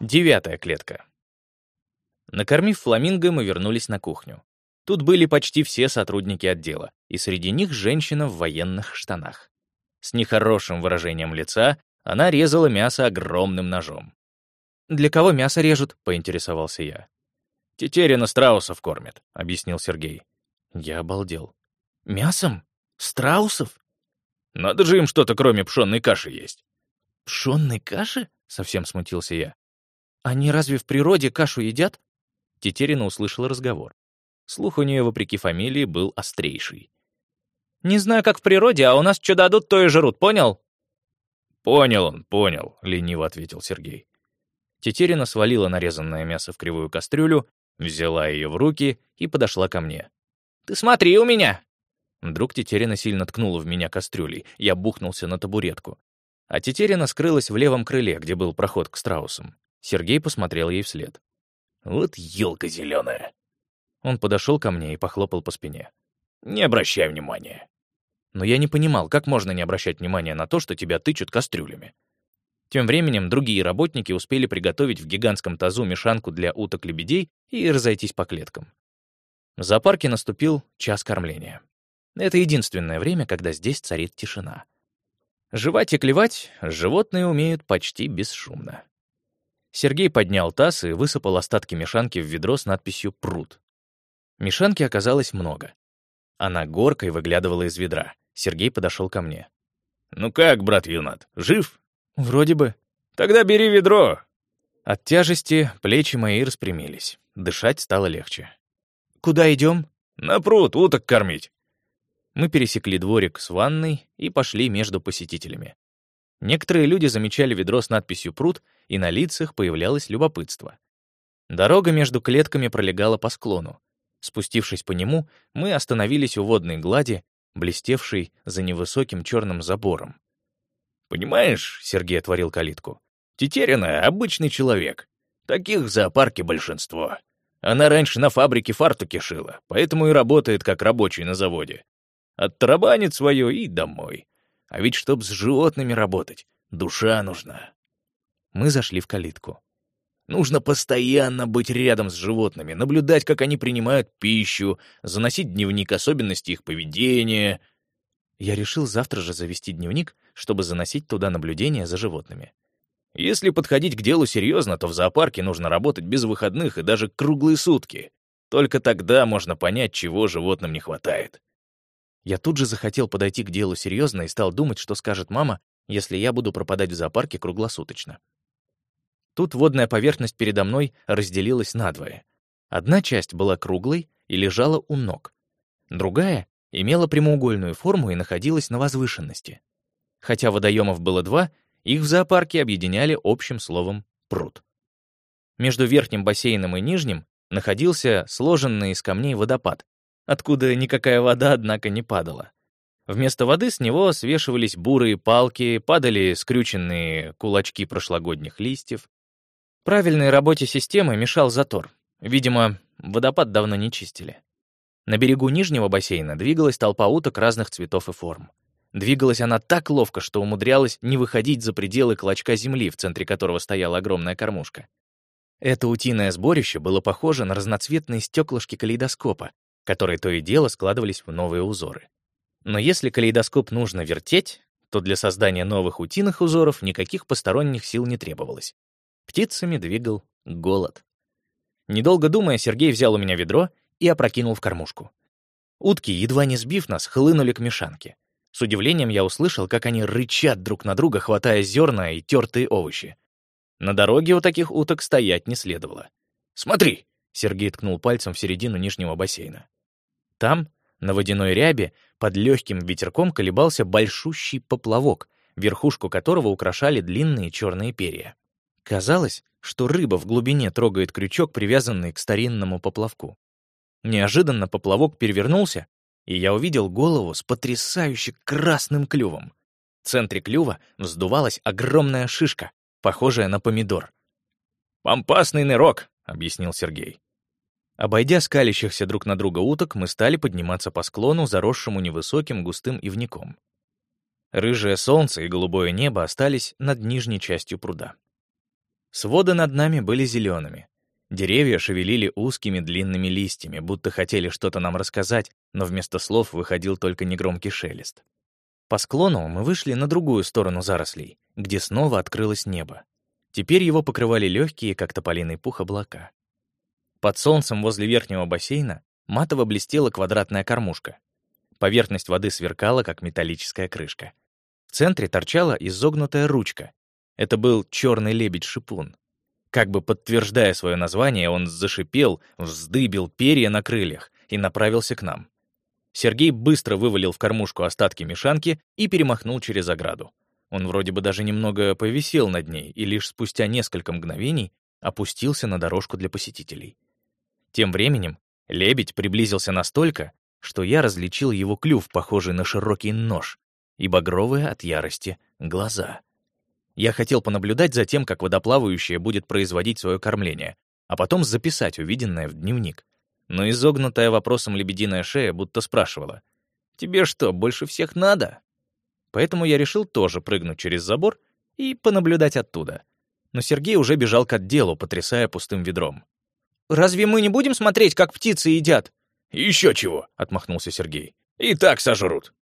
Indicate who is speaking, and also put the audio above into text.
Speaker 1: Девятая клетка. Накормив фламинго, мы вернулись на кухню. Тут были почти все сотрудники отдела, и среди них женщина в военных штанах. С нехорошим выражением лица она резала мясо огромным ножом.
Speaker 2: «Для кого мясо режут?» — поинтересовался я.
Speaker 1: «Тетерина страусов кормят», — объяснил Сергей.
Speaker 2: Я обалдел. «Мясом? Страусов?»
Speaker 1: «Надо же им что-то, кроме пшенной каши, есть».
Speaker 2: «Пшенной каши?» — совсем смутился я. «Они разве в природе кашу едят?»
Speaker 1: Тетерина услышала разговор. Слух у нее, вопреки фамилии, был острейший.
Speaker 2: «Не знаю, как в природе, а у нас что дадут, то и жрут, понял?»
Speaker 1: «Понял он, понял», — лениво ответил Сергей. Тетерина свалила нарезанное мясо в кривую кастрюлю, взяла ее в руки и подошла ко мне.
Speaker 2: «Ты смотри у меня!»
Speaker 1: Вдруг Тетерина сильно ткнула в меня кастрюлей. Я бухнулся на табуретку. А Тетерина скрылась в левом крыле, где был проход к страусам. Сергей посмотрел ей вслед. «Вот елка зеленая!» Он подошел ко мне и похлопал по спине. «Не обращай внимания!» Но я не понимал, как можно не обращать внимания на то, что тебя тычут кастрюлями. Тем временем другие работники успели приготовить в гигантском тазу мешанку для уток-лебедей и разойтись по клеткам. В зоопарке наступил час кормления. Это единственное время, когда здесь царит тишина. Жевать и клевать животные умеют почти бесшумно. Сергей поднял таз и высыпал остатки мешанки в ведро с надписью «Пруд». Мешанки оказалось много. Она горкой выглядывала из ведра. Сергей подошел ко мне. «Ну как, брат Юнат, жив?»
Speaker 2: «Вроде бы».
Speaker 1: «Тогда бери ведро». От тяжести плечи мои распрямились. Дышать стало легче.
Speaker 2: «Куда идем?»
Speaker 1: «На пруд, уток кормить». Мы пересекли дворик с ванной и пошли между посетителями. Некоторые люди замечали ведро с надписью «Пруд», и на лицах появлялось любопытство. Дорога между клетками пролегала по склону. Спустившись по нему, мы остановились у водной глади, блестевшей за невысоким черным забором. «Понимаешь», — Сергей отворил калитку, — «Тетерина — обычный человек. Таких в зоопарке большинство. Она раньше на фабрике фартуки шила, поэтому и работает как рабочий на заводе. Оттарабанит свое и домой. А ведь чтоб с животными работать, душа нужна. Мы зашли в калитку. Нужно постоянно быть рядом с животными, наблюдать, как они принимают пищу, заносить дневник особенностей их поведения. Я решил завтра же завести дневник, чтобы заносить туда наблюдения за животными. Если подходить к делу серьезно, то в зоопарке нужно работать без выходных и даже круглые сутки. Только тогда можно понять, чего животным не хватает. Я тут же захотел подойти к делу серьезно и стал думать, что скажет мама, если я буду пропадать в зоопарке круглосуточно. Тут водная поверхность передо мной разделилась надвое. Одна часть была круглой и лежала у ног. Другая имела прямоугольную форму и находилась на возвышенности. Хотя водоемов было два, их в зоопарке объединяли общим словом «пруд». Между верхним бассейном и нижним находился сложенный из камней водопад, откуда никакая вода, однако, не падала. Вместо воды с него свешивались бурые палки, падали скрюченные кулачки прошлогодних листьев. Правильной работе системы мешал затор. Видимо, водопад давно не чистили. На берегу нижнего бассейна двигалась толпа уток разных цветов и форм. Двигалась она так ловко, что умудрялась не выходить за пределы клочка земли, в центре которого стояла огромная кормушка. Это утиное сборище было похоже на разноцветные стеклышки калейдоскопа, которые то и дело складывались в новые узоры. Но если калейдоскоп нужно вертеть, то для создания новых утиных узоров никаких посторонних сил не требовалось. Птицами двигал голод. Недолго думая, Сергей взял у меня ведро и опрокинул в кормушку. Утки, едва не сбив нас, хлынули к мешанке. С удивлением я услышал, как они рычат друг на друга, хватая зерна и тертые овощи. На дороге у таких уток стоять не следовало. «Смотри!» — Сергей ткнул пальцем в середину нижнего бассейна. Там, на водяной рябе, под легким ветерком колебался большущий поплавок, верхушку которого украшали длинные черные перья. Казалось, что рыба в глубине трогает крючок, привязанный к старинному поплавку. Неожиданно поплавок перевернулся, и я увидел голову с потрясающе красным клювом. В центре клюва вздувалась огромная шишка, похожая на помидор. «Пампасный нырок», — объяснил Сергей. Обойдя скалящихся друг на друга уток, мы стали подниматься по склону, заросшему невысоким густым ивником. Рыжее солнце и голубое небо остались над нижней частью пруда. Своды над нами были зелеными. Деревья шевелили узкими длинными листьями, будто хотели что-то нам рассказать, но вместо слов выходил только негромкий шелест. По склону мы вышли на другую сторону зарослей, где снова открылось небо. Теперь его покрывали легкие, как тополиный пух, облака. Под солнцем возле верхнего бассейна матово блестела квадратная кормушка. Поверхность воды сверкала, как металлическая крышка. В центре торчала изогнутая ручка. Это был черный лебедь-шипун. Как бы подтверждая свое название, он зашипел, вздыбил перья на крыльях и направился к нам. Сергей быстро вывалил в кормушку остатки мешанки и перемахнул через ограду. Он вроде бы даже немного повисел над ней и лишь спустя несколько мгновений опустился на дорожку для посетителей. Тем временем лебедь приблизился настолько, что я различил его клюв, похожий на широкий нож, и багровые от ярости глаза. Я хотел понаблюдать за тем, как водоплавающее будет производить свое кормление, а потом записать увиденное в дневник. Но изогнутая вопросом лебединая шея будто спрашивала, «Тебе что, больше всех надо?» Поэтому я решил тоже прыгнуть через забор и понаблюдать оттуда. Но Сергей уже бежал к отделу, потрясая пустым ведром.
Speaker 2: «Разве мы не будем смотреть, как птицы едят?»
Speaker 3: «Еще чего!» — отмахнулся Сергей. «И так сожрут.